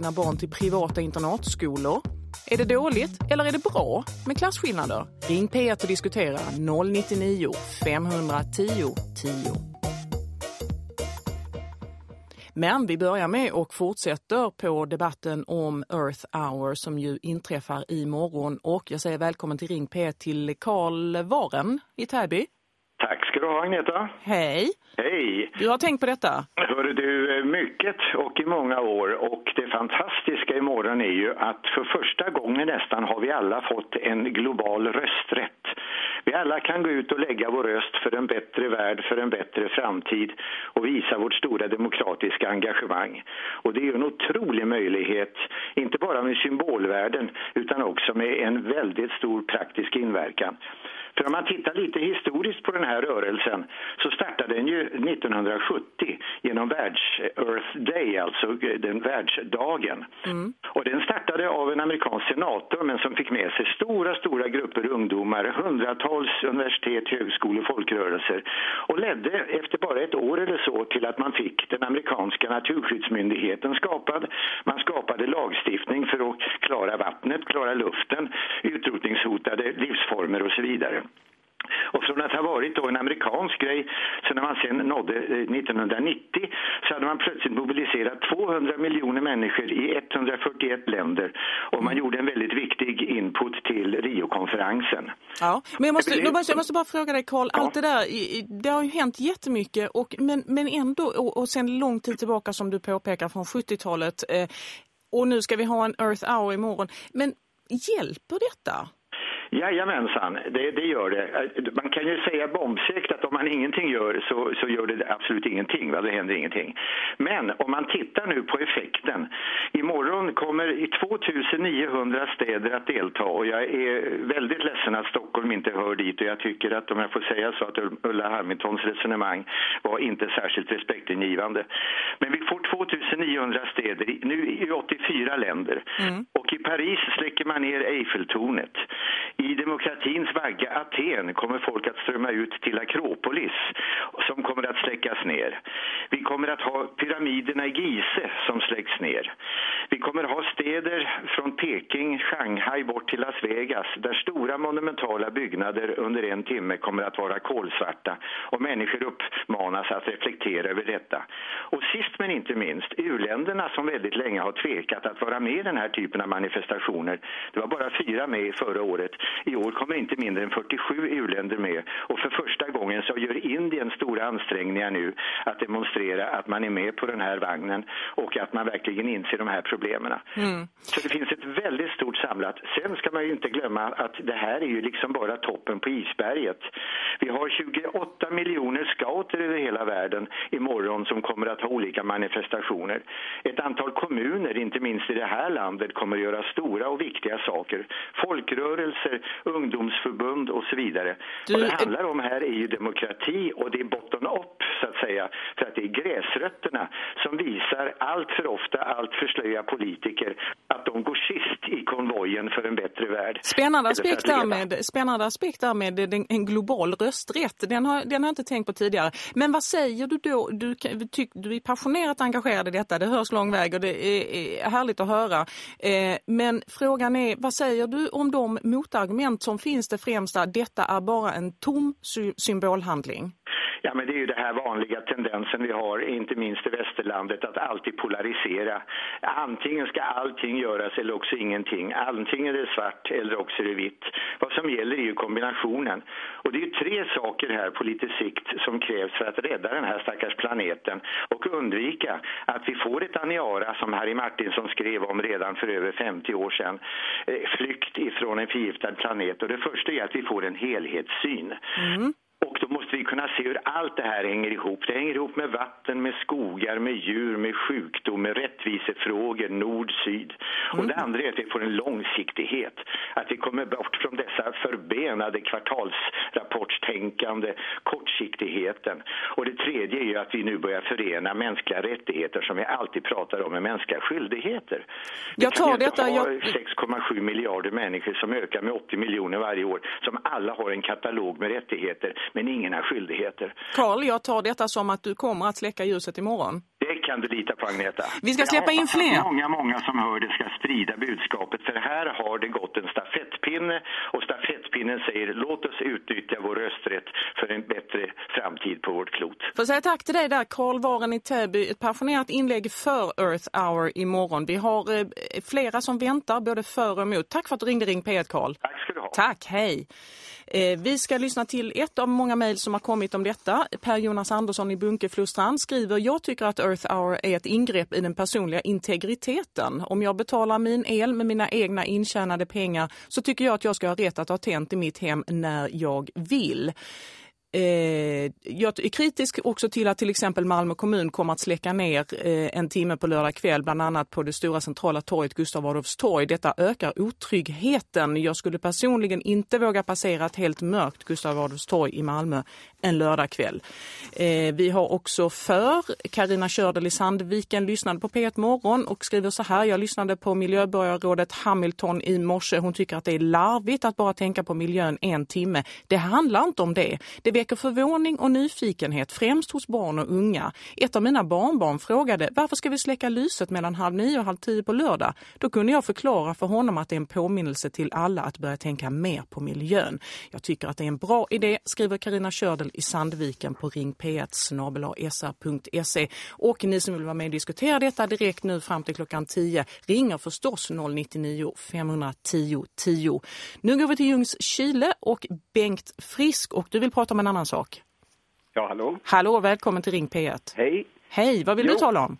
sina barn till privata internatskolor? Är det dåligt eller är det bra med klasskillnader? Ring P1 och diskutera 099 510 10. Men vi börjar med och fortsätter på debatten om Earth Hour som ju inträffar imorgon. Och jag säger välkommen till Ring P1 till Karl Varen i Täby. Tack ska du ha Agneta. Hej. Hej. Du har tänkt på detta? Hörru du, mycket och i många år. Och det fantastiska imorgon är ju att för första gången nästan har vi alla fått en global rösträtt. Vi alla kan gå ut och lägga vår röst för en bättre värld, för en bättre framtid och visa vårt stora demokratiska engagemang. Och det är en otrolig möjlighet, inte bara med symbolvärden utan också med en väldigt stor praktisk inverkan. För om man tittar lite historiskt på den här rörelsen så startade den ju 1970 genom världs Earth Day, alltså den världsdagen. Mm. Och den startade av en amerikansk senator men som fick med sig stora, stora grupper ungdomar, hundratals universitet, högskolor, folkrörelser och ledde efter bara ett år eller så till att man fick den amerikanska naturskyddsmyndigheten skapad. Man skapade lagstiftning för att klara vattnet, klara luften, utrotningshotade livsformer och så vidare. Och från att ha varit då en amerikansk grej, så när man sen nådde 1990 eh, så hade man plötsligt mobiliserat 200 miljoner människor i 141 länder och man gjorde en väldigt viktig input till Rio-konferensen. Ja, men jag måste, jag måste, jag måste bara fråga dig Carl, ja. allt det där, det har ju hänt jättemycket och, men, men ändå, och, och sen lång tid tillbaka som du påpekar från 70-talet eh, och nu ska vi ha en Earth Hour imorgon, men hjälper detta? Jajamensan, det, det gör det. Man kan ju säga bombsäkert att om man ingenting gör så, så gör det absolut ingenting, va? det händer ingenting. Men om man tittar nu på effekten. Imorgon kommer i 2900 städer att delta och jag är väldigt ledsen att Stockholm inte hör dit och jag tycker att om jag får säga så att Ulla Hamiltons resonemang var inte särskilt respektingivande. Men vi får 2900 städer nu i 84 länder mm. och i Paris släcker man ner Eiffeltornet. I demokratins vagga Aten kommer folk att strömma ut till Akropolis som kommer att släckas ner. Vi kommer att ha pyramiderna i Gise som släcks ner. Vi kommer att ha städer från Peking, Shanghai bort till Las Vegas där stora monumentala byggnader under en timme kommer att vara kolsvarta och människor uppmanas att reflektera över detta. Och sist men inte minst, urländerna som väldigt länge har tvekat att vara med i den här typen av manifestationer. Det var bara fyra med förra året. I år kommer inte mindre än 47 EU-länder med och för första gången så gör Indien stora ansträngningar nu att demonstrera att man är med på den här vagnen och att man verkligen inser de här problemen. Mm. Så det finns ett väldigt stort samlat. Sen ska man ju inte glömma att det här är ju liksom bara toppen på isberget. Vi har 28 miljoner scouter över hela världen imorgon som kommer att ha olika manifestationer. Ett antal kommuner, inte minst i det här landet, kommer att göra stora och viktiga saker. Folkrörelser, ungdomsförbund och så vidare. Du... Vad det handlar om här är ju demokrati och det är bottom-up så att säga. För att det är gräsrötterna som visar allt för ofta, allt för slöja politiker att de går sist i konvojen för en bättre värld. Spännande aspekt där med, spännande aspekt där med en global rösträtt. Den har, den har jag inte tänkt på tidigare. Men vad säger du då? Du, du, du är passionerat engagerad i detta. Det hörs lång väg och det är, är härligt att höra. Eh, men frågan är, vad säger du om de motargument som finns det främsta? Detta är bara en tom sy symbolhandling. Ja, men det är ju den här vanliga tendensen vi har, inte minst i västerlandet, att alltid polarisera. Antingen ska allting göras eller också ingenting. Antingen är det svart eller också är det vitt. Vad som gäller är ju kombinationen. Och det är ju tre saker här på lite sikt som krävs för att rädda den här stackars planeten och undvika att vi får ett Aniara som Harry Martinsson skrev om redan för över 50 år sedan. Eh, flykt ifrån en förgiftad planet. Och det första är att vi får en helhetssyn. Mm. Och då måste vi kunna se hur allt det här hänger ihop. Det hänger ihop med vatten, med skogar, med djur, med sjukdom, med rättvisefrågor, nord-syd. Mm. Och det andra är att vi får en långsiktighet. Att vi kommer bort från dessa förbenade kvartalsrapportstänkande, kortsiktigheten. Och det tredje är att vi nu börjar förena mänskliga rättigheter som vi alltid pratar om med mänskliga skyldigheter. Jag tar detta... Jag... 6,7 miljarder människor som ökar med 80 miljoner varje år som alla har en katalog med rättigheter men ingen har skyldigheter. Karl, jag tar detta som att du kommer att släcka ljuset imorgon. Det kan du lita på Agneta. Vi ska släppa in fler. Många, många som hör det ska sprida budskapet för här har det gått en stafettpinne och stafettpinnen säger låt oss utnyttja vår rösträtt för en bättre framtid på vårt klot. Får säga tack till dig där Karl Varen i Täby. Ett passionerat inlägg för Earth Hour imorgon. Vi har eh, flera som väntar både för och emot. Tack för att du ringde Ring P1 Karl. Tack ska du ha. Tack, hej. Eh, vi ska lyssna till ett av många mejl som har kommit om detta. Per Jonas Andersson i Bunkeflostrand skriver Jag tycker att Earth Hour är ett ingrepp i den personliga integriteten. Om jag betalar min el med mina egna intjänade pengar så tycker jag att jag ska ha rätt att ha tänt i mitt hem när jag vill. Eh, jag är kritisk också till att till exempel Malmö kommun kommer att släcka ner eh, en timme på lördag kväll, bland annat på det stora centrala torget Gustav Adolfs torg. Detta ökar otryggheten. Jag skulle personligen inte våga passera ett helt mörkt Gustav Adolfs torg i Malmö en lördagkväll. Eh, vi har också för Karina Kördel i Sandviken lyssnade på P1 Morgon och skriver så här. Jag lyssnade på miljöborgarrådet Hamilton i morse. Hon tycker att det är larvigt att bara tänka på miljön en timme. Det handlar inte om det. Det väcker förvåning och nyfikenhet, främst hos barn och unga. Ett av mina barnbarn frågade varför ska vi släcka lyset mellan halv nio och halv tio på lördag? Då kunde jag förklara för honom att det är en påminnelse till alla att börja tänka mer på miljön. Jag tycker att det är en bra idé, skriver Karina Kördel i Sandviken på ring p1 e. Och ni som vill vara med och diskutera detta direkt nu fram till klockan 10 ringer förstås 099 510 10. Nu går vi till Ljungskile Chile och Bengt Frisk och du vill prata om en annan sak. Ja, hallå. Hallå, välkommen till Ring P1. Hej. Hej, vad vill jo. du tala om?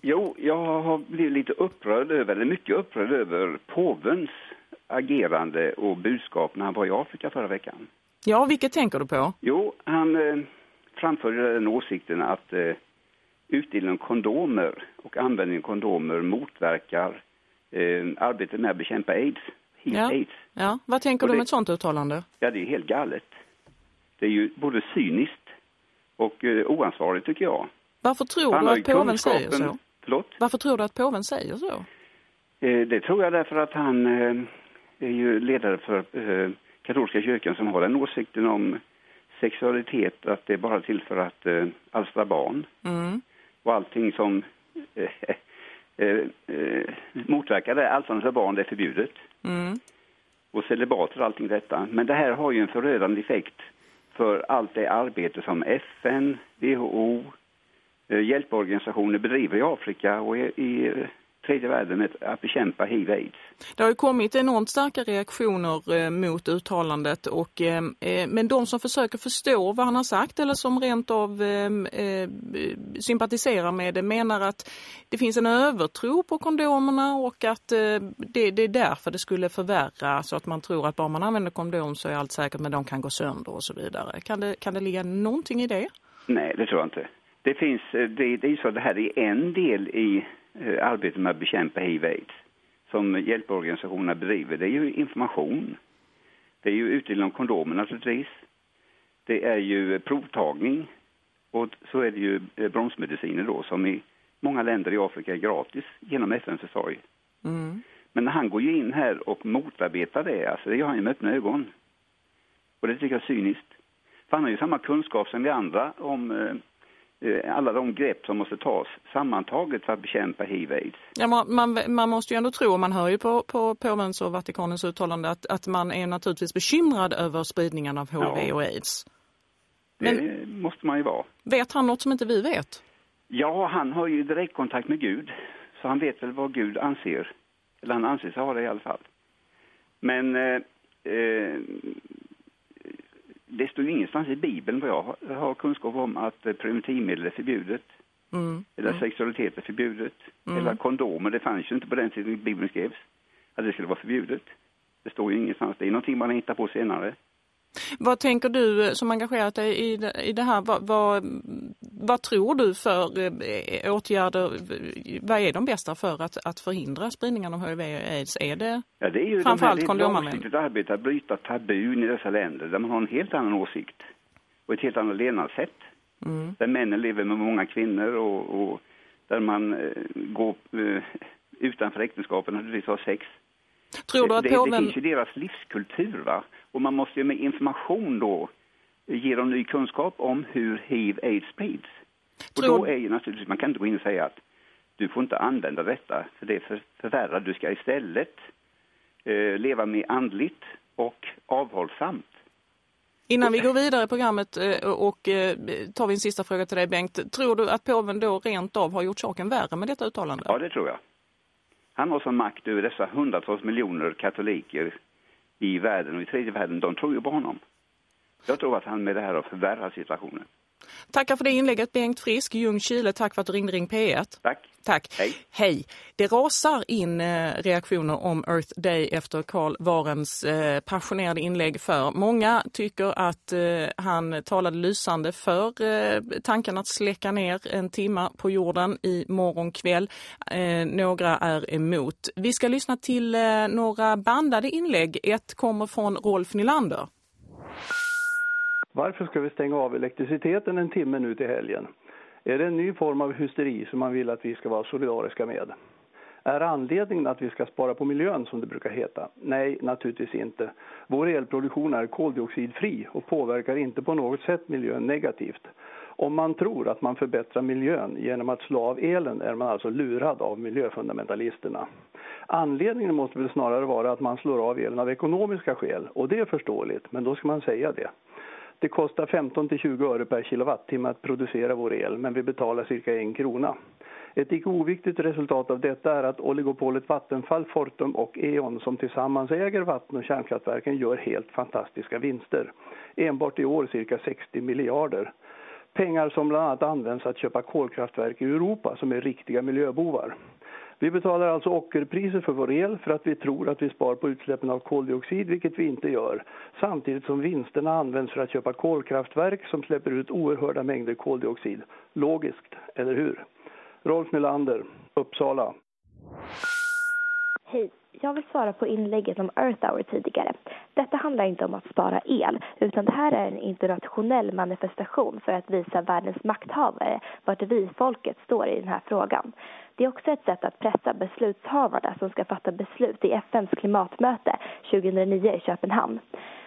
Jo, jag har blivit lite upprörd över, eller mycket upprörd över påvens agerande och budskap när han var i Afrika förra veckan. Ja, vilket tänker du på? Jo, han eh, framförde den åsikten att eh, utdelning av kondomer och användning av kondomer motverkar eh, arbetet med att bekämpa aids. Ja. aids. Ja, vad tänker Och du om det- ett sånt uttalande? Ja, det är helt galet. Det är ju både cyniskt och eh, oansvarigt tycker jag. Varför tror Han du att påven säger så? Förlåt? Varför tror du att påven säger så? Eh, Det tror jag därför att han eh, är ju ledare för eh, katolska kyrkan som har den åsikten om sexualitet att det är bara till för att eh, alstra barn Mm. och allting som motverkar det, alstrande för barn, det är förbjudet. Mm. Och celibater och allting detta. Men det här har ju en förödande effekt för allt det arbete som FN, WHO, eh, hjälporganisationer bedriver i Afrika och i, tredje världen att bekämpa hiv-aids. Det har ju kommit enormt starka reaktioner eh, mot uttalandet och eh, eh, men de som försöker förstå vad han har sagt eller som rent av sympatiserar med det menar att det finns en övertro på kondomerna och att det, det är därför det skulle förvärra så att man tror att bara man använder kondom så är allt säkert men de kan gå sönder och så vidare. Kan det, kan det ligga någonting i det? Nej, det tror jag inte. Det finns, det, det är ju så att det här är en del i arbetet med att bekämpa hiv-aids som hjälporganisationerna bedriver. Det är ju information. Det är ju utdelning av kondomer naturligtvis. Det är ju provtagning och så är det ju eh, bromsmediciner då som i många länder i Afrika är gratis genom FNs försorg. Mm. Men han går ju in här och motarbetar det, alltså det gör han ju med öppna ögon. Och det tycker jag är cyniskt. För han har ju samma kunskap som vi andra om eh, eh, alla de grepp som måste tas sammantaget för att bekämpa hiv-aids. Ja, man, man, man måste ju ändå tro, och man hör ju på, på påvens och Vatikanens uttalande att, att man är naturligtvis bekymrad över spridningen av HIV Ja. och aids. Det Men- måste man ju vara. Vet han något som inte vi vet? Ja, han har ju direktkontakt med Gud, så han vet väl vad Gud anser. Eller han anser sig ha det i alla fall. Men eh, eh, det står ju ingenstans i Bibeln vad jag har, kunskap om att preventivmedel är förbjudet. Mm. Eller sexualitet är förbjudet. Mm. Eller kondomer, det fanns ju inte på den tiden Bibeln skrevs. Att det skulle vara förbjudet. Det står ju ingenstans. Det är någonting man hittar på senare. Vad tänker du eh, som engagerat dig i det, i det här? Vad, vad, vad tror du för eh, åtgärder? Vad är de bästa för att, att förhindra spridningen av HIV och aids? Är det Ja, det är ju Framförallt de här, det är kondomanvändning. arbete att bryta tabun i dessa länder där man har en helt annan åsikt och ett helt annat levnadssätt. mm. Där männen lever med många kvinnor och, och där man eh, går eh, utanför äktenskapet naturligtvis har sex. Tror du att det, det påven... finns ju deras livskultur va? Och man måste ju med information då ge dem ny kunskap om hur hiv-aids sprids. Och då är ju naturligtvis, man kan inte gå in och säga att du får inte använda detta för det för, förvärrar. Du ska istället eh, leva mer andligt och avhållsamt. Innan vi går vidare i programmet eh, och eh, tar vi en sista fråga till dig Bengt. Tror du att påven då rent av har gjort saken värre med detta uttalande? Ja, det tror jag. Han har som makt över dessa hundratals miljoner katoliker i världen och i tredje världen. De tror ju på honom. Jag tror att han med det här har förvärrat situationen. Tackar för det inlägget Bengt Frisk, Ljungskile. Tack för att du ringde Ring P1. Tack. Tack. Hej. Hej. Det rasar in eh, reaktioner om Earth Day efter Karl Warens eh, passionerade inlägg för. Många tycker att eh, han talade lysande för tanken att släcka ner en timma på jorden i morgon kväll. Några är emot. Vi ska lyssna till några bandade inlägg. Ett kommer från Rolf Nylander. Varför ska vi stänga av elektriciteten en timme nu till helgen? Är det en ny form av hysteri som man vill att vi ska vara solidariska med? Är anledningen att vi ska spara på miljön som det brukar heta? Nej, naturligtvis inte. Vår elproduktion är koldioxidfri och påverkar inte på något sätt miljön negativt. Om man tror att man förbättrar miljön genom att slå av elen är man alltså lurad av miljöfundamentalisterna. Anledningen måste väl snarare vara att man slår av elen av ekonomiska skäl och det är förståeligt, men då ska man säga det. Det kostar 15 till 20 öre per kilowattimme att producera vår el, men vi betalar cirka en krona. Ett icke oviktigt resultat av detta är att oligopolet Vattenfall, Fortum och E.ON som tillsammans äger vatten- och kärnkraftverken gör helt fantastiska vinster. Enbart i år cirka 60 miljarder. Pengar som bland annat används att köpa kolkraftverk i Europa som är riktiga miljöbovar. Vi betalar alltså ockerpriser för vår el för att vi tror att vi spar på utsläppen av koldioxid, vilket vi inte gör. Samtidigt som vinsterna används för att köpa kolkraftverk som släpper ut oerhörda mängder koldioxid. Logiskt, eller hur? Rolf Nylander, Uppsala. Hej, jag vill svara på inlägget om Earth Hour tidigare. Detta handlar inte om att spara el, utan det här är en internationell manifestation för att visa världens makthavare vart vi, folket, står i den här frågan. Det är också ett sätt att pressa beslutshavarna som ska fatta beslut i FNs klimatmöte 2009 i Köpenhamn.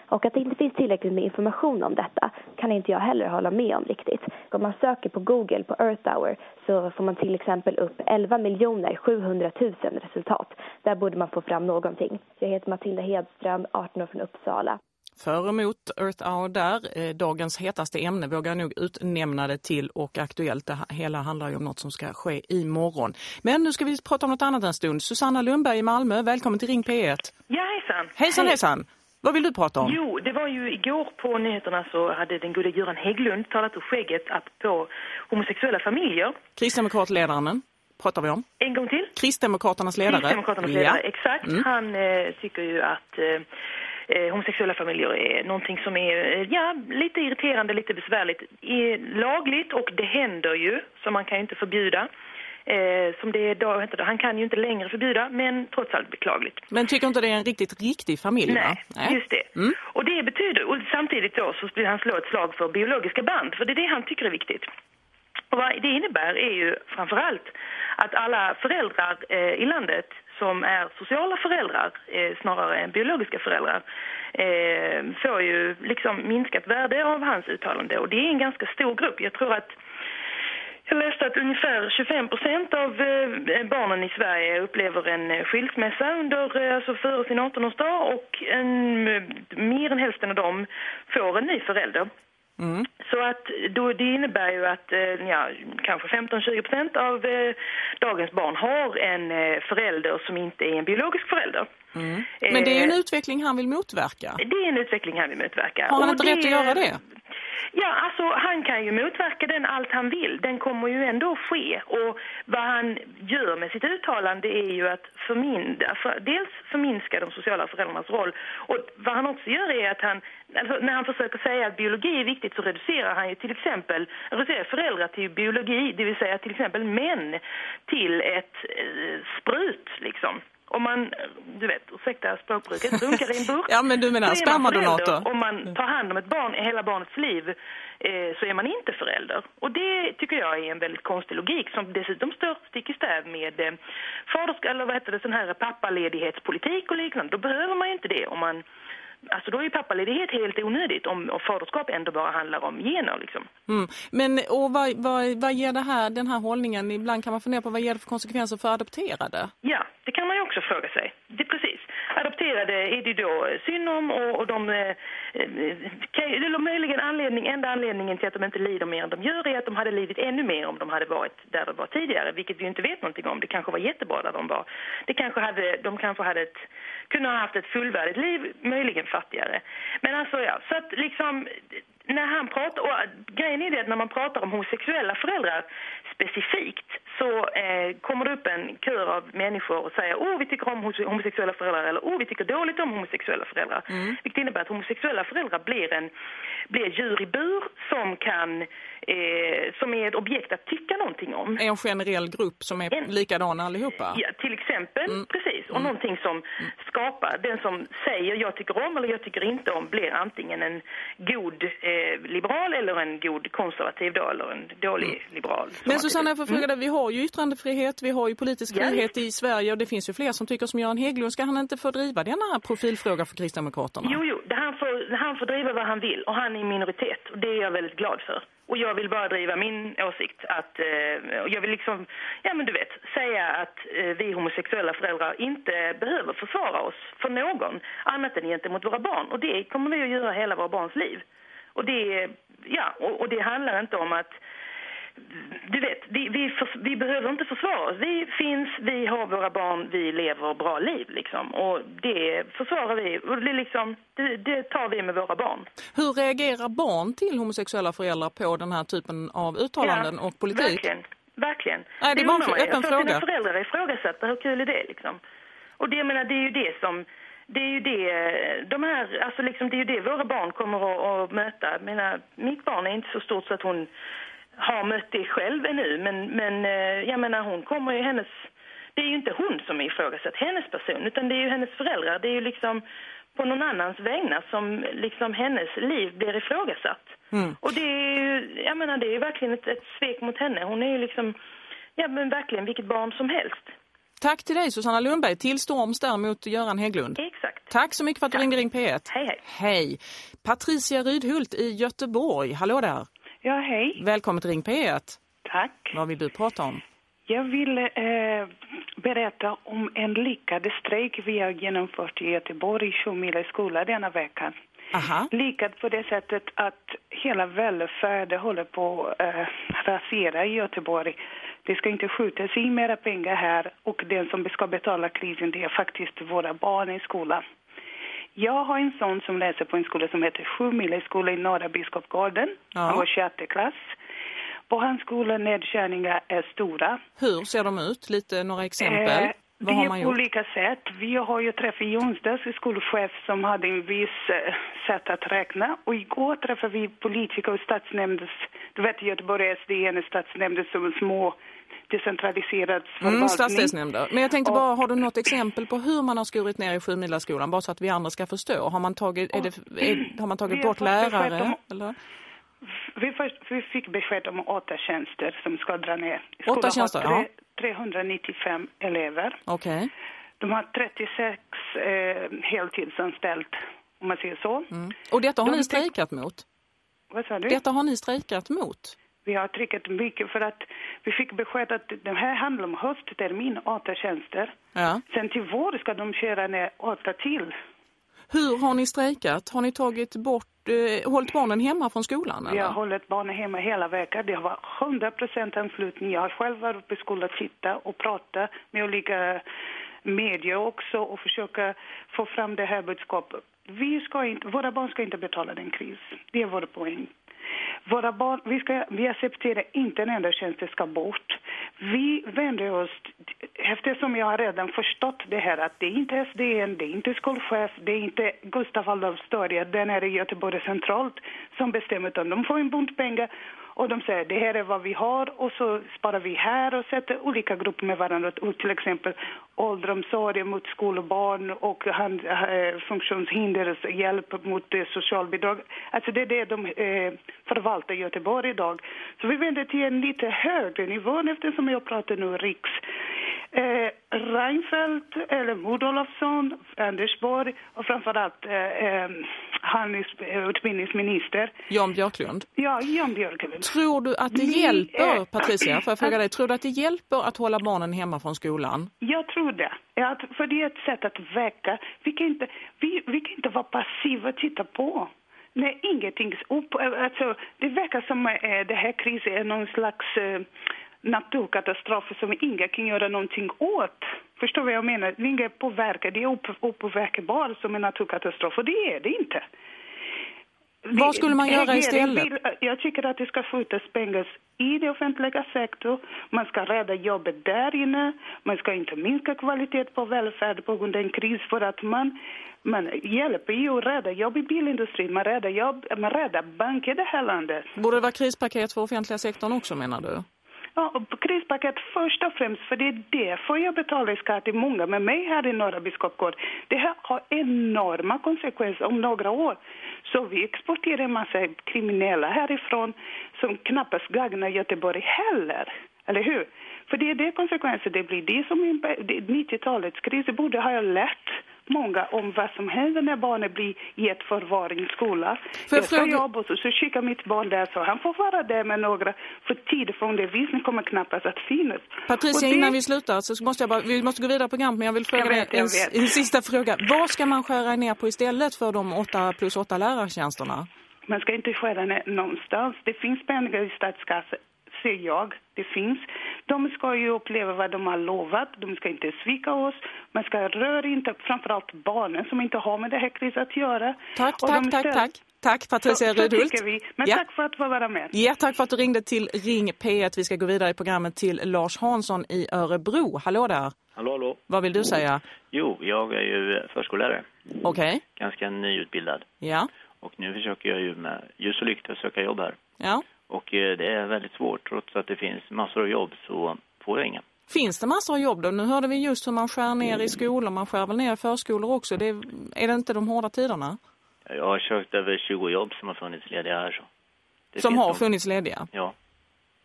Och att det inte finns tillräckligt med information om detta kan inte jag heller hålla med om riktigt. Om man söker på Google på Earth Hour så får man till exempel upp 11 miljoner 700 000 resultat. Där borde man få fram någonting. Jag heter Matilda Hedström, 18 år från Uppsala. För och emot Earth Hour där. Eh, dagens hetaste ämne vågar jag nog utnämna det till och aktuellt. Det hela handlar ju om något som ska ske imorgon. Men nu ska vi prata om något annat en stund. Susanna Lundberg i Malmö, välkommen till Ring P1. Ja, hejsan. Hejsan, Hej. hejsan. Vad vill du prata om? Jo, det var ju igår på nyheterna så hade den gode Göran Hägglund talat ur skägget på homosexuella familjer. Kristdemokratledaren pratar vi om. En gång till. Kristdemokraternas ledare. Kristdemokraternas ledare, ja. exakt. Mm. Han eh, tycker ju att eh, eh, homosexuella familjer är någonting som är eh, ja, lite irriterande, lite besvärligt. Är lagligt och det händer ju, så man kan ju inte förbjuda. Eh, som det är idag, han kan ju inte längre förbjuda, men trots allt beklagligt. Men tycker inte det är en riktigt riktig familj? Nej, Nej. just det. Mm. Och det betyder, och samtidigt då så vill han slå ett slag för biologiska band, för det är det han tycker är viktigt. Och vad det innebär är ju framförallt att alla föräldrar eh, i landet som är sociala föräldrar eh, snarare än biologiska föräldrar eh, får ju liksom minskat värde av hans uttalande. Och det är en ganska stor grupp. Jag tror att jag läste att ungefär 25 procent av eh, barnen i Sverige upplever en skilsmässa under, eh, alltså före sin 18-årsdag och en, mer än hälften av dem får en ny förälder. Mm. Så att då, det innebär ju att eh, ja, kanske 15-20 procent av eh, dagens barn har en eh, förälder som inte är en biologisk förälder. Mm. Men det är en utveckling han vill motverka. Det är en utveckling han vill motverka. Har han inte rätt att göra det? Ja, alltså han kan ju motverka den allt han vill. Den kommer ju ändå ske. Och vad han gör med sitt uttalande är ju att förminda, för, dels förminska de sociala föräldrarnas roll. Och vad han också gör är att han, alltså när han försöker säga att biologi är viktigt så reducerar han ju till exempel, reducerar föräldrar till biologi, det vill säga till exempel män, till ett eh, sprut liksom om man, du vet, ursäkta språkbruket, runkar i en burk. ja, men du menar spermadonator. Om man tar hand om ett barn i hela barnets liv eh, så är man inte förälder. Och det tycker jag är en väldigt konstig logik som dessutom står stick i stäv med eh, fadersk, eller vad heter det, sån här pappaledighetspolitik och liknande. Då behöver man ju inte det om man Alltså då är pappaledighet helt onödigt om faderskap ändå bara handlar om gener liksom. Mm. Men och vad, vad, vad ger det här, den här hållningen? Ibland kan man fundera på vad ger det för konsekvenser för adopterade? Ja, det kan man ju också fråga sig. Det precis. Adopterade är det då synd om och, och de... Eh, eller möjligen anledning, enda anledningen till att de inte lider mer än de gör är att de hade lidit ännu mer om de hade varit där de var tidigare. Vilket vi inte vet någonting om. Det kanske var jättebra där de var. Det kanske hade, de kanske hade ett, kunde ha haft ett fullvärdigt liv, möjligen fattigare. Men alltså ja, så att liksom när han pratar, och grejen är det att när man pratar om homosexuella föräldrar specifikt så eh, kommer det upp en kör av människor och säger åh vi tycker om homosexuella föräldrar eller åh vi tycker dåligt om homosexuella föräldrar. Mm. Vilket innebär att homosexuella föräldrar blir en blir djur i bur som kan eh, som är ett objekt att tycka någonting om. En generell grupp som är en, likadan allihopa? Ja, till exempel, mm. precis. Och mm. någonting som mm. skapar, den som säger jag tycker om eller jag tycker inte om blir antingen en god eh, liberal eller en god konservativ då, eller en dålig mm. liberal. Men Susanna, jag får fråga dig, vi har ju yttrandefrihet, vi har ju politisk ja. frihet i Sverige och det finns ju fler som tycker som Göran Hägglund. Ska han inte få driva denna profilfråga för Kristdemokraterna? Jo, jo, han får, han får driva vad han vill och han är minoritet och det är jag väldigt glad för. Och jag vill bara driva min åsikt att, eh, jag vill liksom, ja men du vet, säga att eh, vi homosexuella föräldrar inte behöver försvara oss för någon annat än gentemot våra barn. Och det kommer vi att göra hela våra barns liv. Och det, ja, och, och det handlar inte om att du vet, vi, vi, vi, behöver inte försvara oss. Vi finns, vi har våra barn, vi lever bra liv liksom. Och det försvarar vi. Och det, liksom, det, det, tar vi med våra barn. Hur reagerar barn till homosexuella föräldrar på den här typen av uttalanden ja, och politik? Verkligen, verkligen. Nej, det är bara en öppen fråga. Föräldrar ifrågasätta, hur kul är det liksom? Och det, menar, det är ju det som det är ju det, de här, alltså liksom, det är ju det våra barn kommer att, att möta. Mina, mitt barn är inte så stort så att hon har mött det själv ännu. Men, men eh, jag menar, hon kommer ju hennes... Det är ju inte hon som är ifrågasatt, hennes person, utan det är ju hennes föräldrar. Det är ju liksom på någon annans vägnar som liksom hennes liv blir ifrågasatt. Mm. Och det är ju, jag menar, det är ju verkligen ett, ett svek mot henne. Hon är ju liksom, ja men verkligen vilket barn som helst. Tack till dig Susanna Lundberg. Till storms mot Göran Hägglund. Exakt. Tack så mycket för att Tack. du ringde Ring P1. Hej hej. Hej. Patricia Rydhult i Göteborg. Hallå där. Ja, hej. Välkommen till Ring P1. Tack. Vad vill du prata om? Jag vill eh, berätta om en lyckad strejk vi har genomfört i Göteborg i Tjomila skola denna vecka. Aha. Lyckad på det sättet att hela välfärden håller på att eh, rasera i Göteborg. Det ska inte skjutas in mera pengar här och den som ska betala krisen det är faktiskt våra barn i skolan. Jag har en son som läser på en skola som heter Sjumilleskola i Norra Biskopsgården. Ja. Han går sjätte klass. På hans skola nedskärningar är stora. Hur ser de ut? Lite några exempel. Eh, Vad man gjort? på olika sätt. Vi har ju träffat i onsdags skolchef som hade en viss eh, sätt att räkna. Och igår träffade vi politiker och stadsnämndes, du vet Göteborg SD är stadsnämnder som små decentraliserad förvaltning. Mm, stadsdelsnämnder. Men jag tänkte bara, har du något exempel på hur man har skurit ner i Sjumilaskolan? Bara så att vi andra ska förstå. Har man tagit, är det, är, har man tagit bort lärare? Om, eller? Vi, först, vi fick besked om åtta tjänster som ska dra ner. Skolan åtta tjänster, tre, ja. 395 elever. Okej. Okay. De har 36 eh, heltidsanställt, om man säger så. Mm. Och detta har De ni strejkat mot? Vad sa du? Detta har ni strejkat mot? Vi har tryckt mycket för att vi fick besked att det här handlar om hösttermin, åtta tjänster. Ja. Sen till vår ska de köra ner åtta till. Hur har ni strejkat? Har ni tagit bort, eh, hållit barnen hemma från skolan? Eller? Vi har hållit barnen hemma hela veckan. Det har varit 100 procent anslutning. Jag har själv varit på skolan och tittat och pratat med olika medier också och försöka få fram det här budskapet. Vi ska inte, våra barn ska inte betala den kris. Det är vår poäng. Våra barn, vi, ska, vi accepterar inte en enda tjänst ska bort. Vi vänder oss, eftersom jag har redan förstått det här att det är inte SDN, det är inte skolchef, det är inte Gustav Adolfs den är i Göteborg centralt som bestämmer utan de får en bunt pengar och de säger det här är vad vi har och så sparar vi här och sätter olika grupper med varandra. Och till exempel ålderomsorg mot skolbarn och hand, eh, funktionshinder, hjälp mot eh, socialbidrag. Alltså det är det de eh, förvaltar i Göteborg idag. Så vi vänder till en lite högre nivå eftersom jag pratar nu riks. Eh, Reinfeldt eller Maud Olofsson, Anders Borg och framförallt eh, eh, hans utbildningsminister. Jan Björklund. Ja, Jan Björklund. Tror du att det Ni, hjälper, eh, Patricia, får jag fråga dig, tror du att det hjälper att hålla barnen hemma från skolan? Jag tror det. Ja, för det är ett sätt att väcka. Vi kan inte, vi, vi kan inte vara passiva och titta på. Nej, ingenting. Upp, alltså, det verkar som att eh, det här krisen är någon slags eh, naturkatastrof som ingen kan göra någonting åt. Förstår vad jag menar? Ingen påverkar. Det är upp, uppverkbart som en naturkatastrof och det är det inte. Vad skulle man göra istället? jag tycker att det ska skjutas pengar i det offentliga sektorn. Man ska rädda jobbet där inne. Man ska inte minska kvalitet på välfärd på grund av en kris för att man, man hjälper ju att rädda jobb i bilindustrin. Man räddar, jobb, man räddar banker i det här landet. Borde det vara krispaket för offentliga sektorn också menar du? Ja, krispaket först och främst, för det är därför jag betalar skatt i många med mig här i norra Biskopsgård. Det här har enorma konsekvenser om några år. Så vi exporterar en massa kriminella härifrån som knappast gagnar Göteborg heller. Eller hur? För det är det konsekvenser det blir. Det som 90-talets kris det borde ha lärt många om vad som händer när barnet blir i ett förvaringsskola. jag Jag ska fråga- jobba och så, så skickar mitt barn där så han får vara där med några för tid för undervisning kommer knappast att finnas. Patricia, det- innan vi slutar så måste jag bara, vi måste gå vidare på programmet men jag vill fråga Jag vet, en, jag vet. en sista fråga. Vad ska man skära ner på istället för de 8 plus 8 lärartjänsterna? Man ska inte skära ner någonstans. Det finns pengar i statskassan, ser jag. Det finns. De ska ju uppleva vad de har lovat. De ska inte svika oss. Man ska röra inte, framförallt barnen som inte har med det här kriset att göra. Tack, Och tack, tack, tack. Tack Patricia så, så Rydhult. tycker vi. Men Ja. tack för att få vara med. Ja, tack för att du ringde till Ring P1. Vi ska gå vidare i programmet till Lars Hansson i Örebro. Hallå där. Hallå, hallå. Vad vill du säga? Jo, jag är ju förskollärare. Okej. Ganska nyutbildad. Ja. Och nu försöker jag ju med ljus och lykta söka jobb här. Ja. Och eh, det är väldigt svårt. Trots att det finns massor av jobb så får jag inga. Finns det massor av jobb då? Nu hörde vi just hur man skär ner i skolor. Man skär väl ner i förskolor också. Det är, är det inte de hårda tiderna? Jag har sökt över 20 jobb som har funnits lediga här. Så. Det som har nog- funnits lediga? Ja.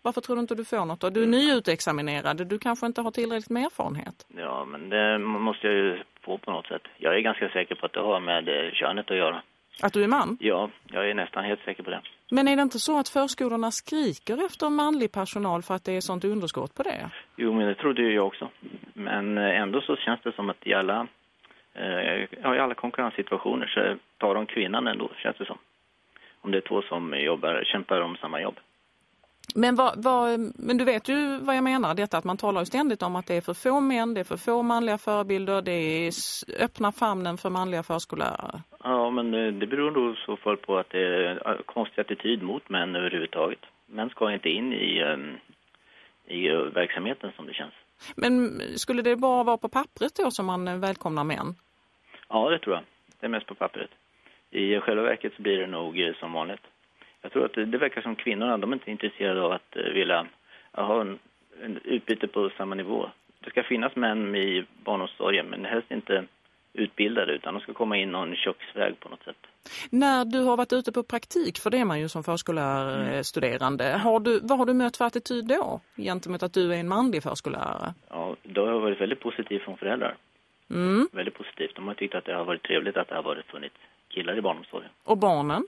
Varför tror du inte du får något då? Du är nyutexaminerad. Du kanske inte har tillräckligt med erfarenhet. Ja, men det måste jag ju få på något sätt. Jag är ganska säker på att det har med eh, könet att göra. Att du är man? Ja, jag är nästan helt säker på det. Men är det inte så att förskolorna skriker efter manlig personal för att det är sånt underskott på det? Jo, men det trodde jag också. Men eh, ändå så känns det som att i alla, eh, i alla konkurrenssituationer så tar de kvinnan ändå, känns det som. Om det är två som jobbar, kämpar om samma jobb. Men, vad, vad, men du vet ju vad jag menar, detta att man talar ju ständigt om att det är för få män, det är för få manliga förebilder, det är öppna famnen för manliga förskollärare. Ja, men eh, det beror nog i så fall på att det är konstig attityd mot män överhuvudtaget. Män ska inte in i, eh, i eh, verksamheten som det känns. Men skulle det bara vara på pappret då som man eh, välkomnar män? Ja, det tror jag. Det är mest på pappret. I själva verket så blir det nog som vanligt. Jag tror att det, det verkar som kvinnorna, de är inte intresserade av att eh, vilja ha en, en utbyte på samma nivå. Det ska finnas män i barnomsorgen, men helst inte utbildade utan de ska komma in någon köksväg på något sätt. När du har varit ute på praktik, för det är man ju som förskollärarstuderande, har du, vad har du mött för attityd då gentemot att du är en manlig förskollärare? Ja, då har jag varit väldigt positiv från föräldrar. Mm. Väldigt positivt. De har tyckt att det har varit trevligt att det har varit funnits killar i barnomsorgen. Och barnen?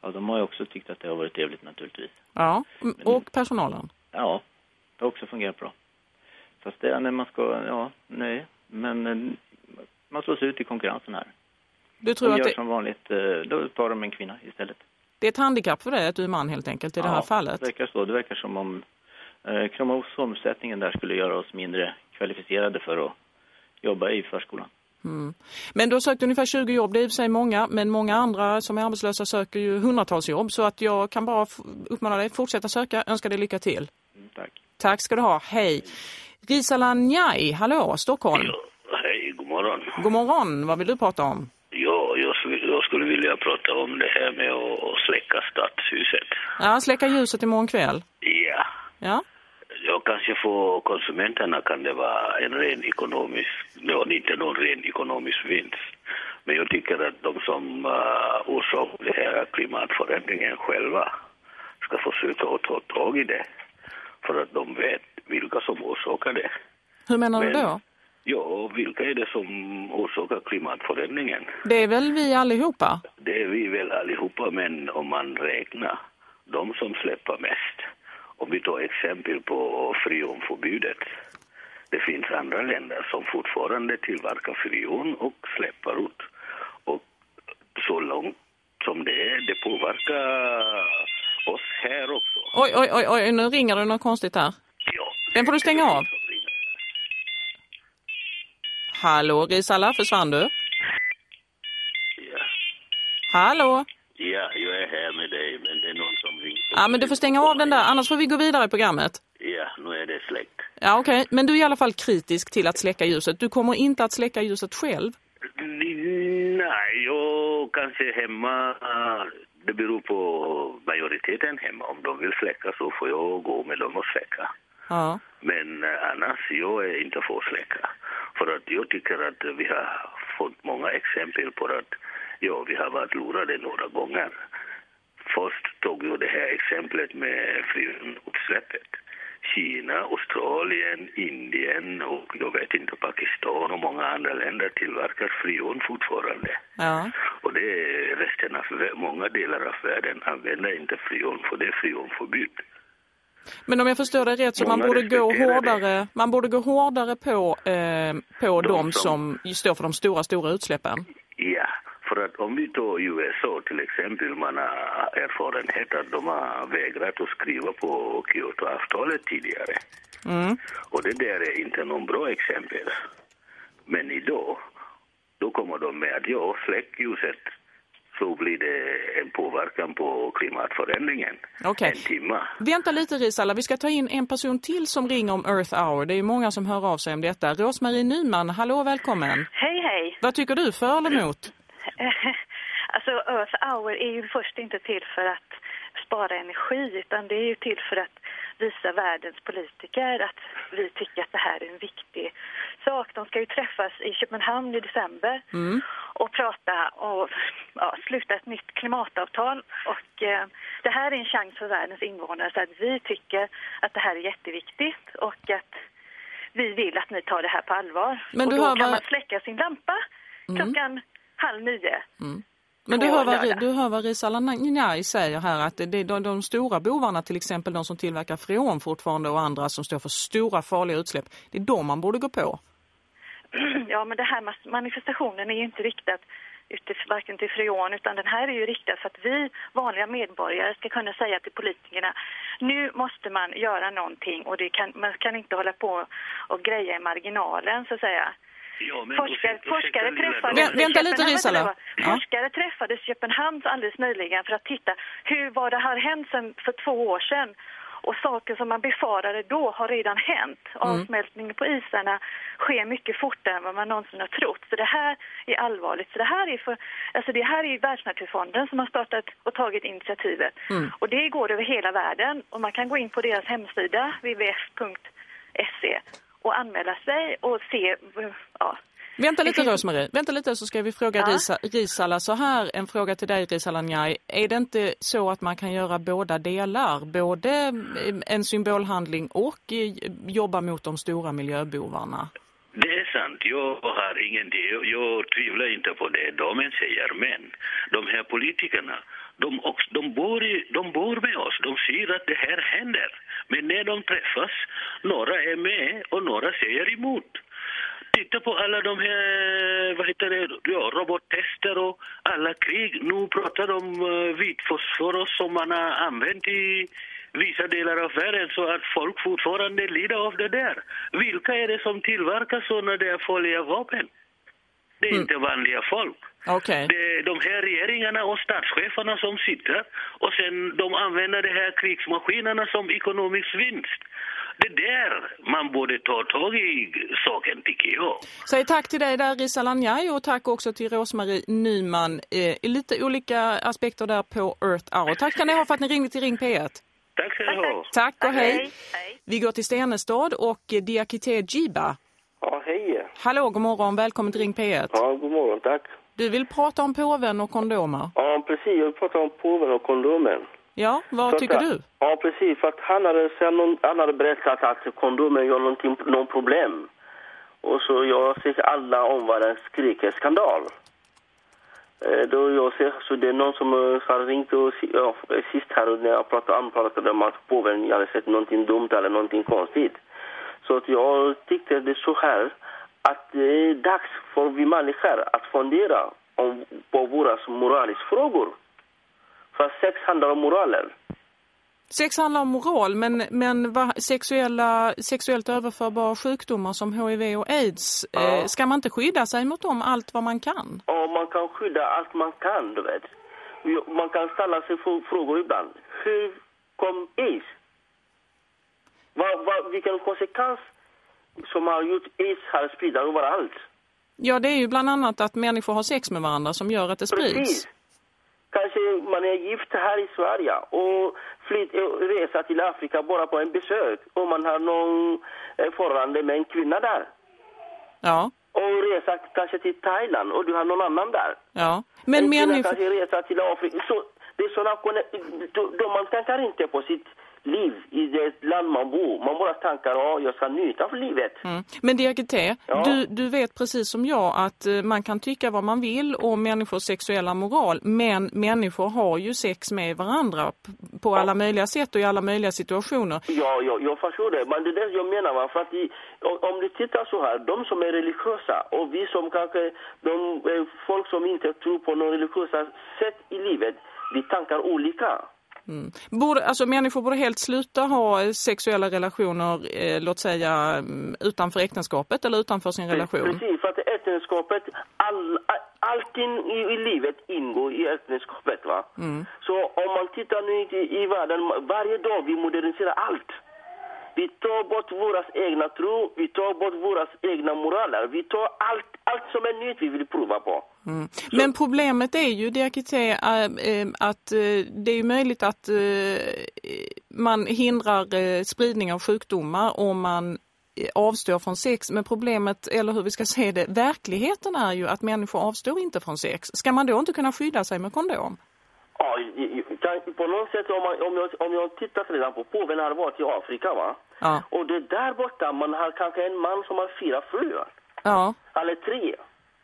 Ja, de har ju också tyckt att det har varit trevligt naturligtvis. Ja. Och personalen? Ja, det har också fungerat bra. Fast det är när man ska, ja, nej, men eh, man slås ut i konkurrensen här. Du tror de att gör det, som vanligt, eh, då tar de en kvinna istället. det är ett handikapp för dig att du är man helt enkelt i det här fallet? det verkar så. Det verkar som om eh, kromosomsättningen där skulle göra oss mindre kvalificerade för att jobba i förskolan. Mm. Men du har sökt ungefär 20 jobb, det är i sig många, men många andra som är arbetslösa söker ju hundratals jobb. Så att jag kan bara uppmana dig, fortsätta söka, önska dig lycka till. Mm, tack. Tack ska du ha, hej. Risala Njai, hallå, Stockholm. Hej, god morgon. God morgon, vad vill du prata om? Ja, jag, skulle- jag skulle vilja prata om det här med att att släcka stadshuset. Ja, släcka ljuset imorgon kväll. Ja, Ja, jag kanske för konsumenterna kan det vara en ren ekonomisk, ja, inte någon ren ekonomisk vinst. Men jag tycker att de som uh, orsakar det här klimatförändringen själva ska försöka att ta tag i det. För att de vet vilka som orsakar det. Hur menar Men- du då? Ja, vilka är det som orsakar klimatförändringen? Det är väl vi allihopa? Det är vi väl allihopa, men om man räknar de som släpper mest. Om vi tar exempel på freonförbudet. Det finns andra länder som fortfarande tillverkar freon och släpper ut. Och så långt som det är, det påverkar oss här också. Oj, oj, oj, oj, nu ringer det något konstigt här. Ja. Den får du stänga av. Hallå, Risala, försvann du? Ja. Hallå? Ja, jag är här med dig, men det är någon som ringer. Ja, men du får stänga av den där, annars får vi gå vidare i programmet. Ja, nu är det släckt. Ja, okej. Men du är i alla fall kritisk till att släcka ljuset. Du kommer inte att släcka ljuset själv. Nej, jag kanske hemma, det beror på majoriteten hemma. Om de vill släcka så får jag gå med dem och släcka. Ja. Men eh, annars, jag är inte för att släcka. För att jag tycker att vi har fått många exempel på att ja, vi har varit lurade några gånger. Först tog jag det här exemplet med freonutsläppet. Kina, Australien, Indien och jag vet inte Pakistan och många andra länder tillverkar freon fortfarande. Ja. Och det är resten av många delar av världen använder inte freon för det är freonförbud. Men om jag förstår det rätt så man borde gå hårdare, man borde gå hårdare på, eh, på de, som... står för de stora, stora utsläppen. Att om vi tar USA till exempel, man har erfarenhet att de har vägrat att skriva på Kyoto-avtalet tidigare. Mm. Och det där är inte någon bra exempel. Men idag, då kommer de med att ja, släck ljuset så blir det en påverkan på klimatförändringen. Okej. En timme. Vänta lite Risala, vi ska ta in en person till som ringer om Earth Hour. Det är många som hör av sig om detta. Rosmarie Nyman, hallå välkommen. Hej, hej. Vad tycker du, för eller emot? Alltså Earth Hour är ju först inte till för att spara energi utan det är ju till för att visa världens politiker att vi tycker att det här är en viktig sak. De ska ju träffas i Köpenhamn i december Mm. och prata och ja, sluta ett nytt klimatavtal. Och eh, det här är en chans för världens invånare så att vi tycker att det här är jätteviktigt och att vi vill att ni tar det här på allvar. Men och då hör kan man släcka sin lampa Mm. klockan halv nio. Men du hör, vad, du hör vad Risala Njai säger här att det är de, de stora bovarna, till exempel de som tillverkar freon fortfarande och andra som står för stora farliga utsläpp, det är de man borde gå på. Ja, men det här manifestationen är ju inte riktad varken till freon utan den här är ju riktad för att vi vanliga medborgare ska kunna säga till politikerna nu måste man göra någonting och det kan, man kan inte hålla på och greja i marginalen så att säga. Ja, Forskare, träffades vänta lite, Risala. Forskare träffades i Köpenhamn alldeles nyligen för att titta hur vad det har hänt sen för två år sedan. Och saker som man befarade då har redan hänt. Mm. Avsmältningen på isarna sker mycket fortare än vad man någonsin har trott. Så det här är allvarligt. Så det här är för, alltså det här är Världsnaturfonden som har startat och tagit initiativet. Mm. Och det går över hela världen. Och man kan gå in på deras hemsida, wwf.se, och anmäla sig och se, ja, Vänta lite Rosmarie, vänta lite så ska vi fråga Ja. Risa, Risala så här, en fråga till dig Risala Njai. Är det inte så att man kan göra båda delar? Både eh, en symbolhandling och eh, jobba mot de stora miljöbovarna? Det är sant. Jag har ingenting. Jag, jag tvivlar inte på det de säger. Men de här politikerna, de, också, de, bor i, de bor med oss. De ser att det här händer. Men när de träffas, några är med och några säger emot. Titta på alla de här vad heter det, ja, robottester och alla krig. Nu pratar de eh, om uh, vitfosfor som man har använt i vissa delar av världen så att folk fortfarande lider av det där. Vilka är det som tillverkar sådana där farliga vapen? Det är inte vanliga folk. Okej. Det är de här regeringarna och statscheferna som sitter och sen de använder de här krigsmaskinerna som ekonomisk vinst. Det är där man borde ta tag i saken tycker jag. Säg tack till dig där Risala Njai och tack också till Rosmarie Nyman. Eh, i lite olika aspekter där på Earth Hour. Tack kan ni ha för att ni ringde till Ring P1. Tack ska du ha. Tack och hej. hej. Vi går till Stenestad och Diakité Jiba. Ja, hej. Hallå, god morgon. Välkommen till Ring P1. Ja, god morgon, tack. Du vill prata om påven och kondomer. Ja, precis. Jag vill prata om påven och kondomen. Ja, vad Så att- tycker du? Ja, precis. För att han hade, sen han hade berättat att kondomen gör någonting, någon problem. Och så jag ser alla omvärlden skriker skandal. Eh, Då jag ser, så det är någon som eh, har ringt och, ja, sist här när jag pratade, han pratade om att påven hade sett någonting dumt eller någonting konstigt. Så att jag tyckte det så här att det är dags för vi människor att fundera om, på våra moraliska frågor. För sex handlar om moraler. Sex handlar om moral, men, men sexuella, sexuellt överförbara sjukdomar som HIV och AIDS, eh, ska man inte skydda sig mot dem allt vad man kan? Och man kan skydda allt man kan, du vet. Man kan ställa sig fr- frågor ibland. Hur kom aids? Vad, vad, vilken konsekvens som har gjort aids har spridit överallt? Ja, det är ju bland annat att människor har sex med varandra som gör att det sprids. Precis. Kanske man är gift här i Sverige och flytt, eh, resa till Afrika bara på en besök och man har någon eh, förhållande med en kvinna där. Ja, Och resa kanske till Thailand och du har någon annan där. ja. Men en människor... kanske resa till Afrika. Så det är konne- då, då man tänker inte på sitt liv i det land man bor. Man bara tänker att jag ska njuta av livet. Mm. Men DRGT, Ja. du, du vet precis som jag att eh, man kan tycka vad man vill om människors sexuella moral, men människor har ju sex med varandra på alla möjliga sätt och i alla möjliga situationer. Ja, ja, jag förstår det. Men det är det jag menar. Va? För att i, om- om du tittar så här, de som är religiösa och vi som kanske, de eh, folk som inte tror på någon religiösa sätt i livet, vi tankar olika. Mm. Borde, alltså människor borde helt sluta ha sexuella relationer, eh, låt säga mm, utanför äktenskapet eller utanför sin relation. Precis, för att äktenskapet, all, allting i, i livet ingår i äktenskapet. Va? Mm. Så om man tittar nu i, i världen, varje dag vi moderniserar allt. Vi tar bort våra egna tro, vi tar bort våra egna moraler. Vi tar allt, allt som är nytt vi vill prova på. Mm. Men problemet är ju, äh, äh, att äh, det är möjligt att äh, man hindrar spridning av sjukdomar om man avstår från sex. Men problemet, eller hur vi ska se det, verkligheten är ju att människor avstår inte från sex. Ska man då inte kunna skydda sig med kondom? Ja, kan- på något sätt om, man, om, jag, om jag tittar redan på påven har varit i Afrika va? Ja. Och det där borta, man har kanske en man som har fyra fruar. Ja. Eller tre.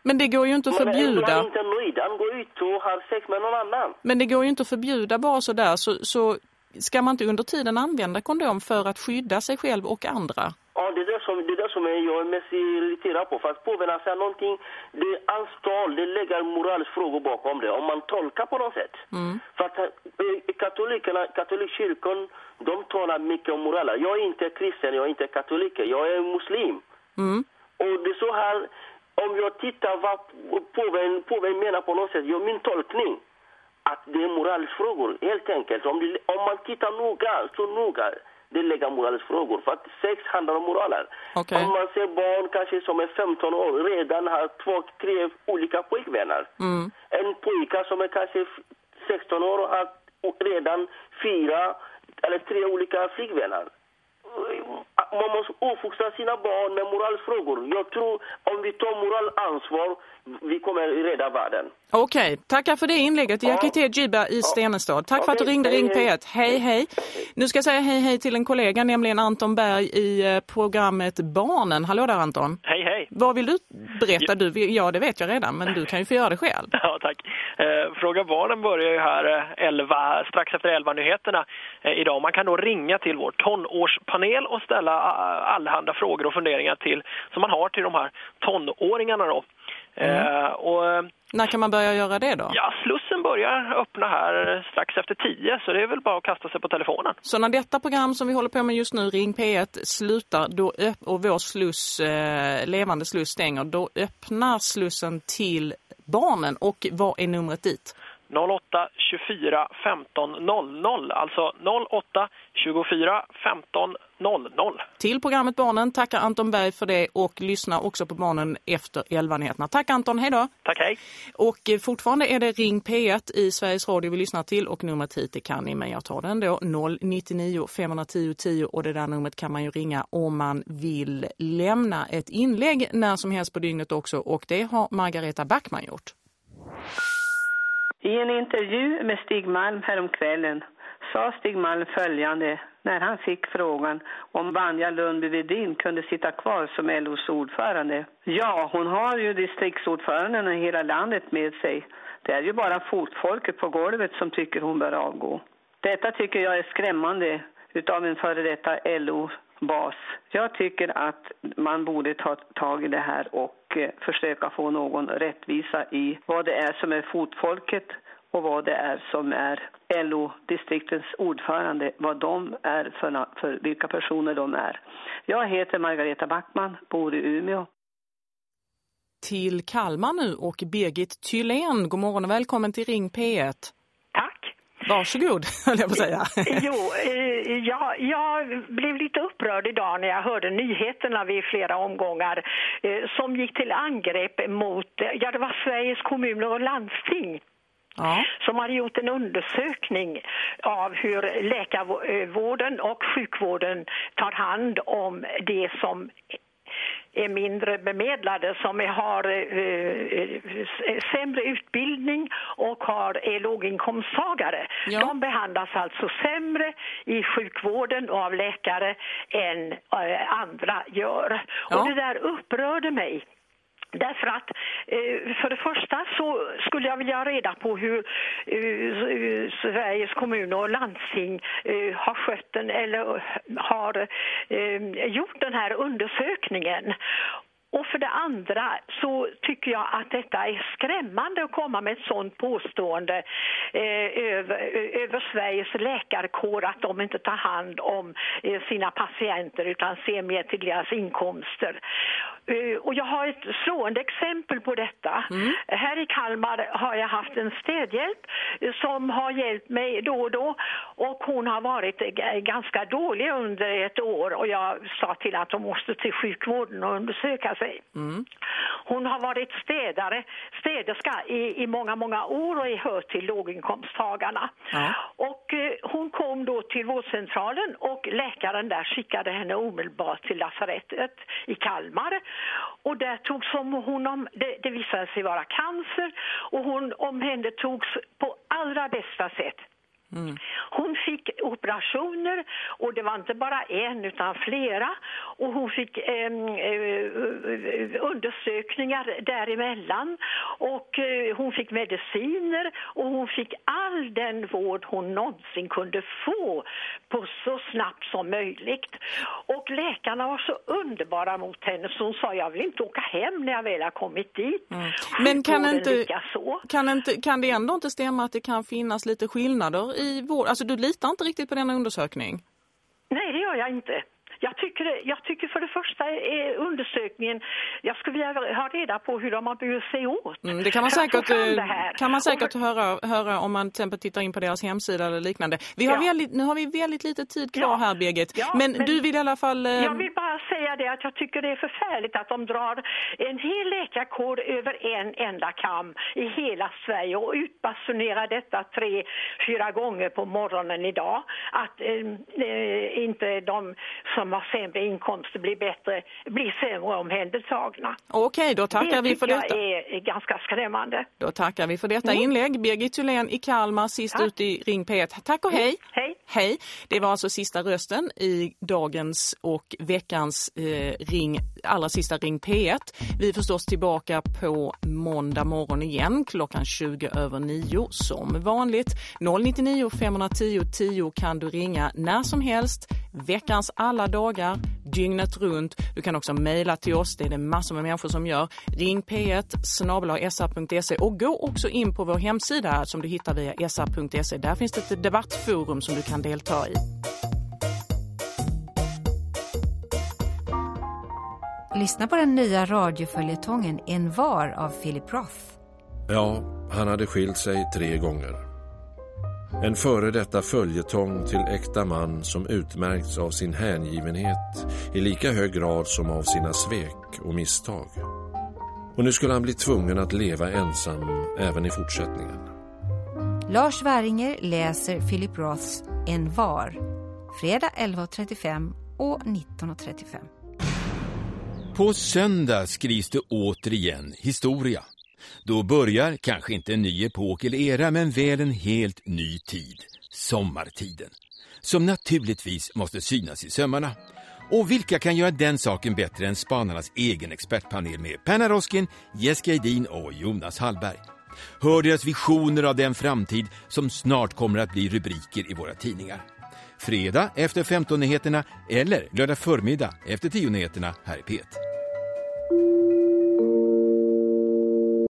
Men det går ju inte att Men förbjuda. han inte nöjd. Han går ut och har sex med någon annan. Men det går ju inte att förbjuda bara så där. Så, så ska man inte under tiden använda kondom för att skydda sig själv och andra? Ja, det är jag är mest irriterad på. För att påven har sagt någonting, det är hans tal, det lägger moraliska frågor bakom det. Om man tolkar på något sätt. Mm. För att eh, katolikerna, katolikkyrkan, de talar mycket om moraler. Jag är inte kristen, jag är inte katolik, jag är muslim. Mm. Och det är så här, om jag tittar vad påven, påven menar på något sätt, jag, min tolkning, att det är moraliska frågor, helt enkelt. Om, det, om man tittar noga, så noga, det lägger moraliska frågor. För att sex handlar om moraler. Okej. Om man ser barn kanske som är 15 år, redan har två, tre olika pojkvänner. Mm. En pojke som är kanske 16 år har redan fyra eller tre olika flickvänner. Man måste uppfostra sina barn med moralfrågor. Jag tror om vi tar moralansvar, vi kommer rädda världen. Okej, tackar för det inlägget. Jakite Jiba i Stenestad. Tack för att du ringde hej, Ring hej. P1. Hej, hej. Nu ska jag säga hej, hej till en kollega, nämligen Anton Berg i eh, programmet Barnen. Hallå där Anton. Hej, hej. Vad vill du berätta? Du, ja, det vet jag redan, men du kan ju få göra det själv. Ja, tack. Eh, Fråga barnen börjar ju här eh, 11, strax efter 11-nyheterna eh, idag. Man kan då ringa till vår tonårspanel och ställa eh, allehanda frågor och funderingar till, som man har till de här tonåringarna då. Eh, och, eh, När kan man börja göra det då? ja, Slussen börjar öppna här strax efter 10 så det är väl bara att kasta sig på telefonen. Så när detta program som vi håller på med just nu, Ring P1, slutar då och vår sluss, eh, levande sluss stänger, då öppnar slussen till barnen. Och vad är numret dit? 08 24 15 00, alltså 08 24 15 00. Till programmet Barnen tackar Anton Berg för det och lyssnar också på Barnen efter 11-nyheterna. Tack Anton, hej då! Tack, hej! Och eh, fortfarande är det Ring P1 i Sveriges Radio vi lyssnar till och numret hit det kan ni, men jag tar den då 099 510 10 och det där numret kan man ju ringa om man vill lämna ett inlägg när som helst på dygnet också och det har Margareta Backman gjort. I en intervju med Stig Malm häromkvällen sa Stig Malm följande. när han fick frågan om Vanja Lundby Vedin kunde sitta kvar som LOs ordförande. Ja, hon har ju distriktsordföranden i hela landet med sig. Det är ju bara fotfolket på golvet som tycker hon bör avgå. Detta tycker jag är skrämmande utav en före detta bas. Jag tycker att man borde ta tag i det här och eh, försöka få någon rättvisa i vad det är som är fotfolket och vad det är som är LO-distriktens ordförande, vad de är för, för vilka personer de är. Jag heter Margareta Backman, bor i Umeå. Till Kalmar nu och Birgit Tylén. God morgon och välkommen till Ring P1. Varsågod, höll jag på att säga. jo, eh, ja, jag blev lite upprörd idag när jag hörde nyheterna vid flera omgångar eh, som gick till angrepp mot, ja det var Sveriges kommuner och landsting Ja. som har gjort en undersökning av hur läkarvården och sjukvården tar hand om det som är mindre bemedlade som har eh, sämre utbildning och har, är låginkomsttagare. Ja. De behandlas alltså sämre i sjukvården och av läkare än eh, andra gör. Ja. Och det där upprörde mig. Därför att eh, för det första så skulle jag vilja ha reda på hur eh, Sveriges kommuner och landsting eh, har skött den eller har gjort den här undersökningen. Och för det andra så tycker jag att detta är skrämmande att komma med ett sådant påstående eh, över, över Sveriges läkarkår att de inte tar hand om eh, sina patienter utan ser mer till deras inkomster. Uh, och jag har ett slående exempel på detta. Mm. Här i Kalmar har jag haft en städhjälp som har hjälpt mig då och då och hon har varit ganska dålig under ett år och jag sa till att hon måste till sjukvården och undersöka sig. Mm. Hon har varit städare, städerska i, i många, många år och är hör till låginkomsttagarna. Ja. Och uh, hon kom då till vårdcentralen och läkaren där skickade henne omedelbart till lasarettet i Kalmar och där togs hon om, det, det visade sig vara cancer och hon omhändertogs på allra bästa sätt. Mm. Hon fick operationer och det var inte bara en utan flera och hon fick eh, undersökningar däremellan och eh, hon fick mediciner och hon fick all den vård hon någonsin kunde få på så snabbt som möjligt. Och läkarna var så underbara mot henne så hon sa jag vill inte åka hem när jag väl har kommit dit. Mm. Men kan inte, kan, inte, kan det ändå inte stämma att det kan finnas lite skillnader i vår... Alltså du litar inte riktigt på denna undersökning? Nej, det gör jag inte. Jag tycker, jag tycker för det första är undersökningen, jag skulle vilja ha reda på hur de har burit sig åt. Mm, det kan man säkert, eh, kan man säkert för... höra, höra om man till exempel tittar in på deras hemsida eller liknande. Vi har ja. väldigt, nu har vi väldigt lite tid kvar ja. här Birgit, ja, men, men, du vill i alla fall... Eh... Jag vill bara säga det att jag tycker det är förfärligt att de drar en hel läkarkår över en enda kam i hela Sverige och utbasunerar detta tre, fyra gånger på morgonen idag. Att eh, eh inte de som har sämre inkomster blir bättre, blir sämre omhändertagna. Okej, då tackar det vi för detta. Det är ganska skrämmande. Då tackar vi för detta mm. inlägg. Birgit Thulén i Kalmar, sist Tack. ut i Ring P1. Tack och hej. Hej. Hej. Det var alltså sista rösten i dagens och veckans eh, ring, allra sista Ring P1. Vi är förstås tillbaka på måndag morgon igen klockan 20 över 9 som vanligt. 099 510 10 kan du ringa när som helst veckans alla dagar, dygnet runt. Du kan också mejla till oss, det är det massor med människor som gör. Ring P1 snabel.sa.se och gå också in på vår hemsida som du hittar via sa.se. Där finns det ett debattforum som du kan delta i. Lyssna på den nya radioföljetongen En var av Philip Roth. Ja, han hade skilt sig tre gånger. En före detta följetong till äkta man som utmärkts av sin hängivenhet i lika hög grad som av sina svek och misstag. Och nu skulle han bli tvungen att leva ensam även i fortsättningen. Lars Väringer läser Philip Roths En var, fredag 11.35 och 19.35. På söndag skrivs det återigen historia. Då börjar kanske inte en ny epok eller era men väl en helt ny tid, sommartiden. som naturligtvis måste synas i sömmarna. Och vilka kan göra den saken bättre än spanarnas egen expertpanel med Perna Roskin, Jessica Edin och Jonas Hallberg. Hör deras visioner av den framtid som snart kommer att bli rubriker i våra tidningar. Fredag efter 15-nyheterna eller lördag förmiddag efter 10-nyheterna här i P1.